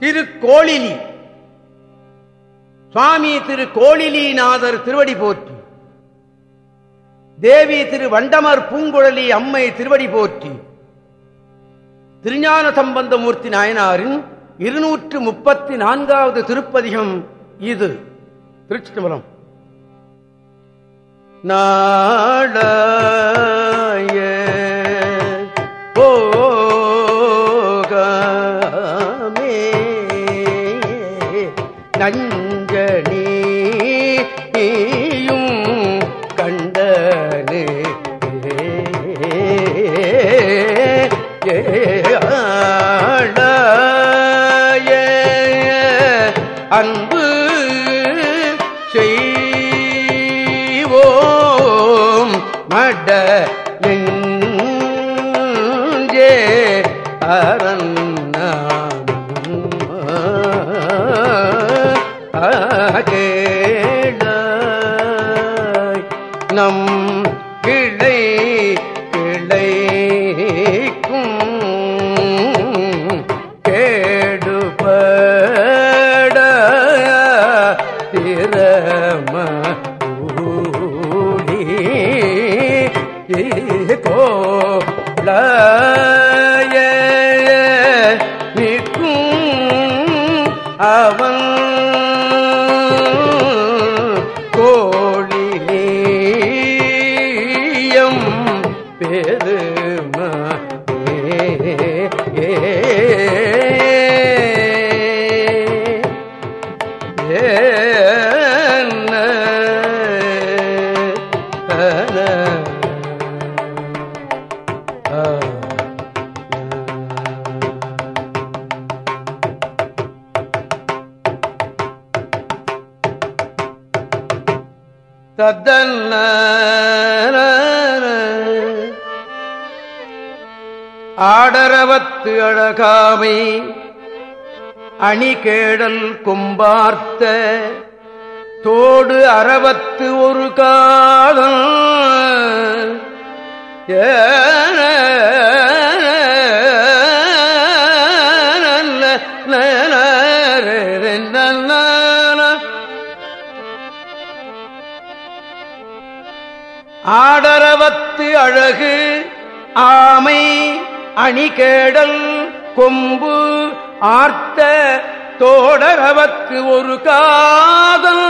திரு சுவாமி திரு கோளிலிநாதர் திருவடி போற்றி. தேவி திரு வண்டமர் பூங்குழலி அம்மை திருவடி போற்றி. திருஞான சம்பந்தமூர்த்தி நாயனாரின் இருநூற்று முப்பத்தி நான்காவது திருப்பதிகம் இது. திருச்சிதம்பரம் நாடாய நஞ்சனியும் அரண்ணாய் ஆடரவத்து அழகாமை அணிகேடல் கொம்பார்த்த தோடு அறவத்து ஒரு காலம். ஏ ஆடரவத்து அழகு ஆமை அணிகேடல் கொம்பு ஆர்த்த தோடரவத்து ஒரு காதல்.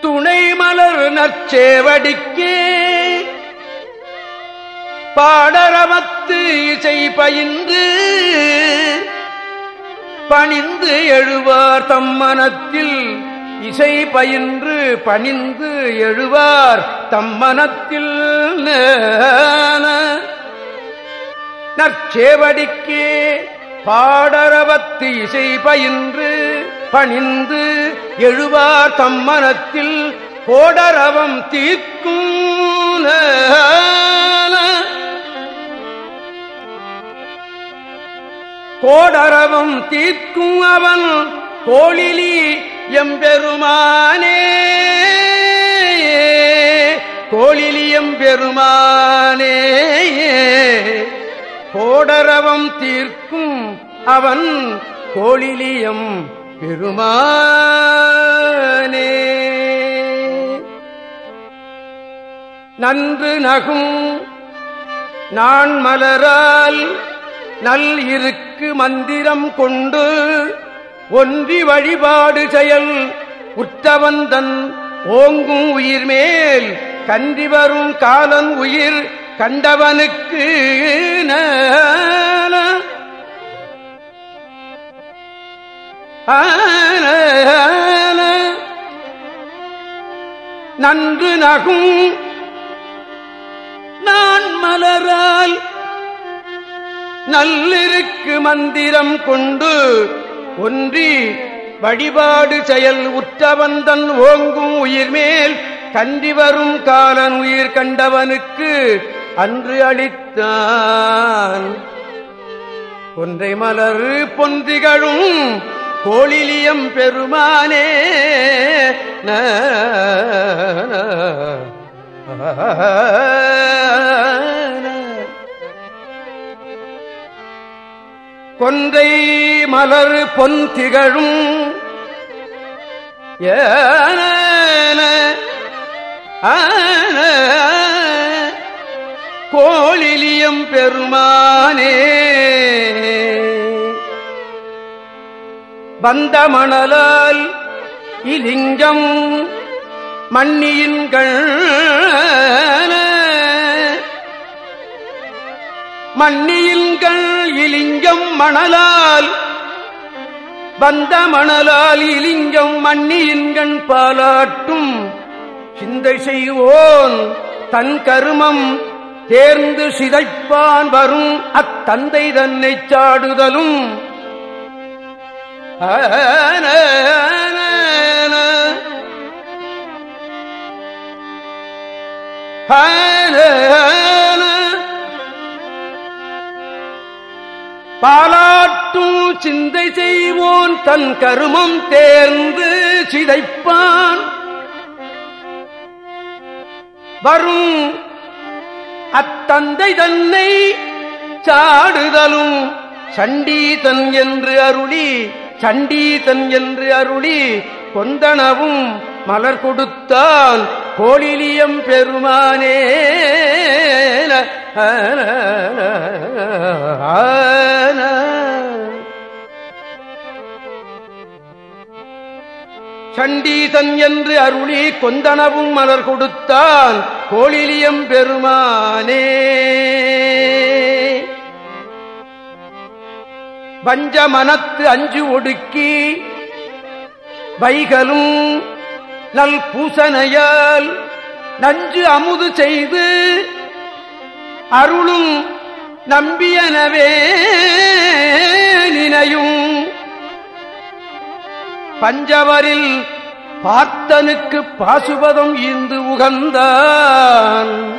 துணை மலர் நற்சேவடிக்கே பாடரவத்து இசை பயின்று பணிந்து எழுவார் தம் மனத்தில் இசை பயின்று பணிந்து எழுவார் தம்மனத்தில் நற்சேவடிக்கே பாடரவத்து இசை பயின்று பணிந்து எழுவார் தம்மனத்தில் கோடரவம் தீர்க்கும் கோடரவம் தீர்க்கும் அவன் கோழிலி எம்பெருமானே கோழிலியம் பெருமானே கோடரவம் தீர்க்கும் அவன் கோழிலியம் பெருமானே. நன்று நகும் நான் மலரால் நல் இருக்கு மந்திரம் கொண்டு ஒன்றி வழிபாடு செயல். உத்தவந்தன் ஓங்கும் உயிர் மேல் கன்றி வரும் காலன் உயிர் கண்டவனுக்கு நன்று நகும் நான் மலரால் நல்லிருக்கு மந்திரம் கொண்டு ஒன்றி வழிபாடு செயல் உற்றவந்தன் ஓங்கும் உயிர்மேல் கன்றி வரும் காலன் உயிர் கண்டவனுக்கு அன்று அளித்தான் ஒன்றை மலர் பொந்திகளும் கோழிலியம் பெருமானே ந கொன்றை மலர் பொன் திகழும். ஏன கோழிலியம் பெருமானே. வந்த மணலால் இலிங்கம் மன்னியின்கள் மன்னியின்கள் இலிங்கம் மணலால் வந்த மணலால் இலிங்கம் மண்ணியின்கண் பாலாட்டும். சிந்தை செய்வோன் தன் கருமம் தேர்ந்து சிதைப்பான் வரும் அத்தந்தை தன்னை சாடுதலும். ஆன சிந்தை செய்வோன் தன் கருமம் தேர்ந்து சிதைப்பான் வரும் அத்தந்தை தன்னை சாடுதலும் சண்டீதன் என்று அருளி சண்டீதன் என்று அருளி கொந்தனவும் மலர் கொடுத்தான் கோழிலியம் பெருமானே சண்டீசன் என்று அருளி கொந்தனவும் மலர் கொடுத்தான் கோழிலியம் பெருமானே. வஞ்ச மனத்து அஞ்சு ஒடுக்கி வைகளும் நல் பூசனையால் நஞ்சு அமுது செய்து அருளும் நம்பியனவே. பஞ்சவரில் பார்த்தனுக்கு பாசுபதம் ஈந்து உகந்தான்.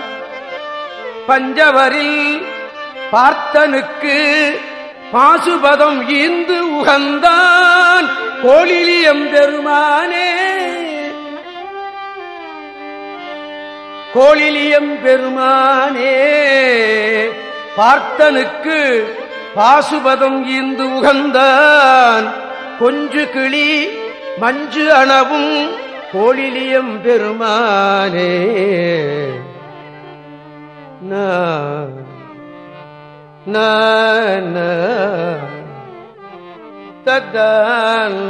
பஞ்சவரில் பார்த்தனுக்கு பாசுபதம் ஈந்து உகந்தான். கோழிலியம் பெருமானே. கோழிலியம் பெருமானே. பார்த்தனுக்கு பாசுபதம் ஈந்து உகந்தான். கொஞ்சு கிளி மஞ்சு அணவும் கோழிலியம் பெருமானே. ந தத்தான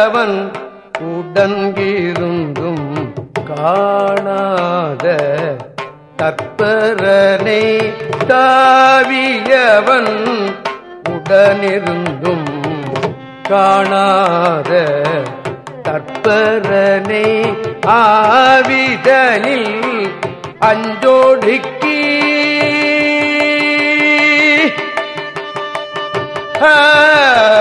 தாவியவன் உடங்கிருந்தும் காணாத தற்பரனை தாவியவன் உடனிருந்தும் காணாத தற்பரனை ஆவிதனில் அஞ்சோடிக்கி. ஆ.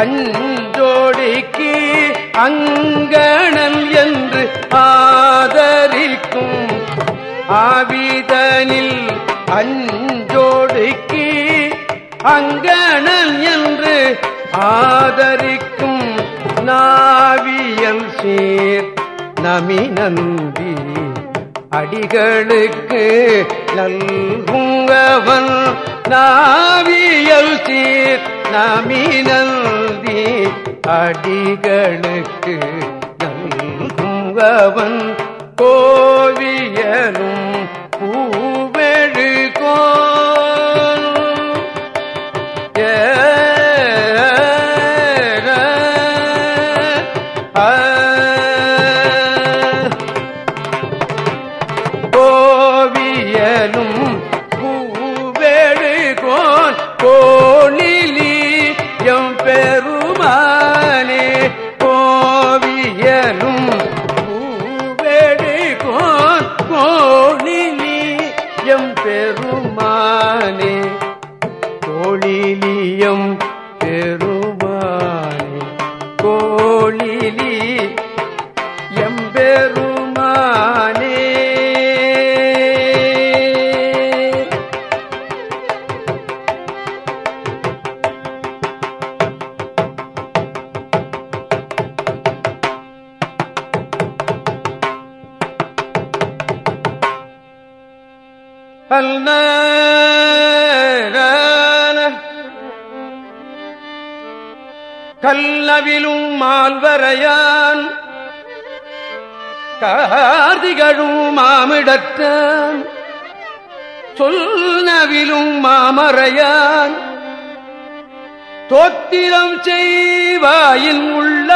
அஞ்சோடிக்கு அங்கணல் என்று ஆதரிக்கும். ஆவிதனில் அஞ்சோடிக்கு அங்கணல் என்று ஆதரிக்கும். நாவியல் சீர் நமிநந்தி அடிகளுக்கு நல்குங்கவன் நாவியல் சீர் நமிநந்தி அடிகளுக்கு நல்குங்கவன் கோவியலும் கோவியலும் கல்லவிலும் மால்வரையான் கார்த்திகழும் மாமிடத்தான் சொல்னவிலும் மாமறையான் தோத்திரம் செய்வாயில் உள்ள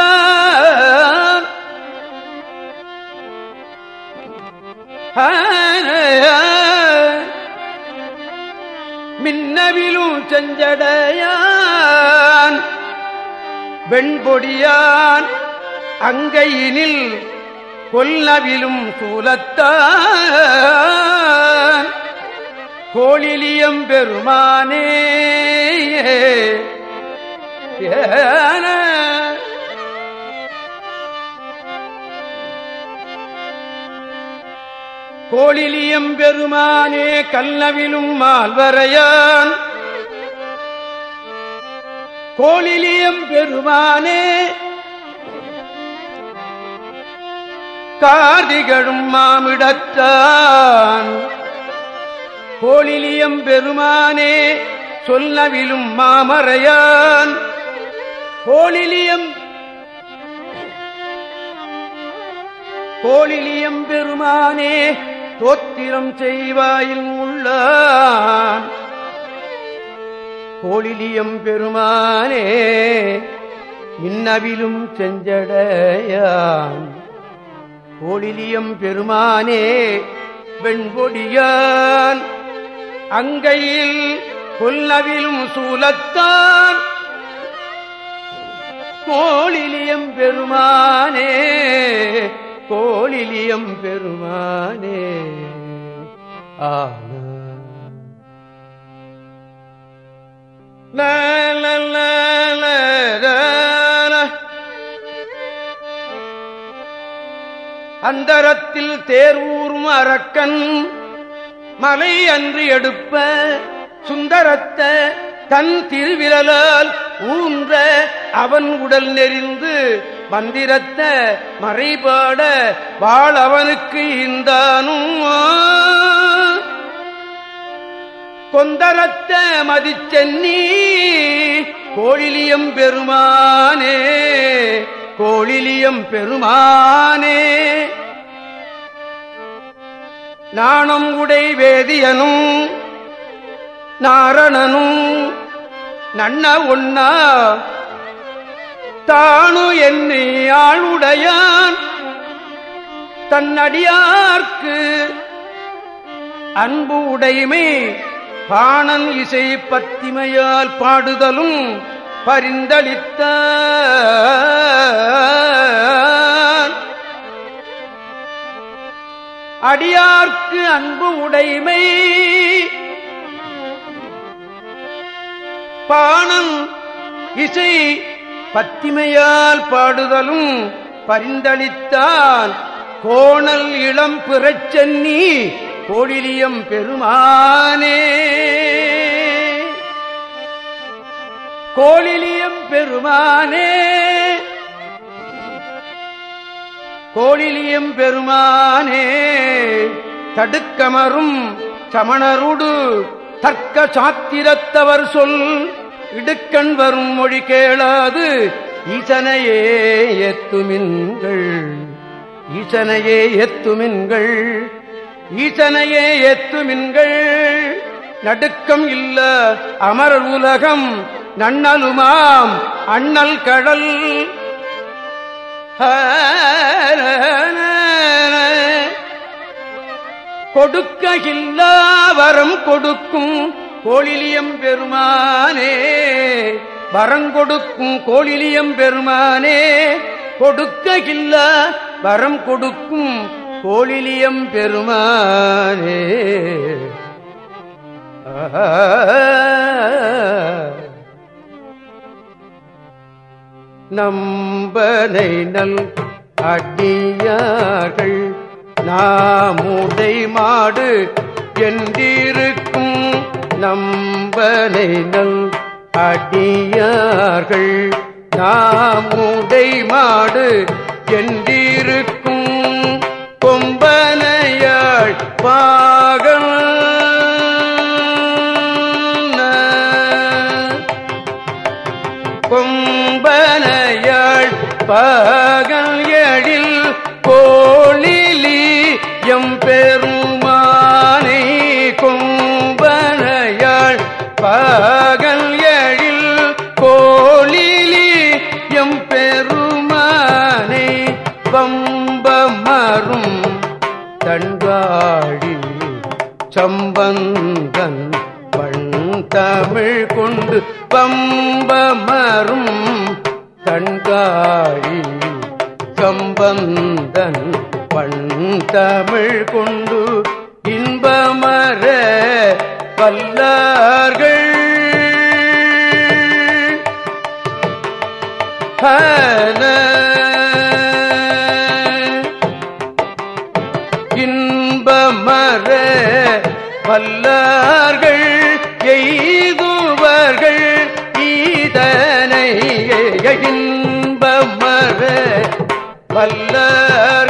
மின்னவிலும் செஞ்சடையான். வெண்பொடியான் அங்கையினில் கொல்லவிலும் சூலத்தான். கோழிலியம் பெருமானே ஏன. கோழிலியம் பெருமானே கல்லவிலும் மால்வரையான் கோழிலியம் பெருமானே. கார்த்திகழும் மாமிடத்தான். கோழிலியம் பெருமானே சொல்லவிலும் மாமறையான். கோழிலியம் கோழிலியம் பெருமானே தோத்திரம் செய்வாயில் உள்ளான். கோழிலியம் பெருமானே இன்னவிலும் செஞ்சடையான். கோழிலியம் பெருமானே வெண்பொடியான். அங்கையில் கொல்லவிலும் சூலத்தான். கோழிலியம் பெருமானே கோழிலியம் பெருமானே. ஆன அந்தரத்தில் தேர்வூரும் அரக்கன் மலை அன்று எடுப்ப சுந்தரத்த தன் திருவிரலால் ஊன்ற அவன் உடல் நெறிந்து மந்திரத்த மறைபாட வாழ் அவனுக்கு இந்தானும். கொந்தரத்த மதிச்சென்னி? கோழிலியம் பெருமானே கோழிலியம் பெருமானே. நாணம் உடை வேதியனும் நாரணனும் நன்ன ஒன்னா தானு என்னை ஆளுடையான் தன்னடியார்க்கு அன்பு உடைமை பாணன் இசை பத்திமையால் பாடுதலும் பரிந்தளித்த அடியார்க்கு அன்பு உடைமை. பாணன் இசை பத்திமையால் பாடுதலும் பரிந்தளித்தான் கோணல் இளம் பிறச்சென்னி கோழிலியம் பெருமானே. கோழிலியம் பெருமானே. கோழிலியம் பெருமானே. தடுக்கமரும் சமணருடு தர்க்க சாத்திரத்தவர் சொல் இடுக்கண் வரும் மொழி கேளாது ஈசனையே எத்துமின்கள் ஈசனையே எத்துமின்கள் ஈசனையே எத்துமின்கள் நடுக்கம் இல்ல அமர் உலகம் நன்னலுமாம் அண்ணல் கடல். கொடுக்க வரம் கொடுக்கும் கோழிலியம் பெருமானே. வரங்கொடுக்கும் கோழிலியம் பெருமானே. கொடுக்ககில்ல வரம் கொடுக்கும் கோழிலியம் பெருமானே. நம்பனை நல் அடியார்கள் நாமுடை மாடு என்றிருக்கும். நம்பனை நல் அடியார்கள் நாமுடை மாடு என்றிருக்கும். பாகல். கொம்பனையாள் பா பம்பமரும் தன்காழி கம்பந்தன் பண் தமிழ் கொண்டு இன்பமர இன்பமர வல்லார்கள்